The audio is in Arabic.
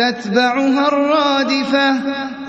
تَتْبَعُهَا الرَّادِفَةُ.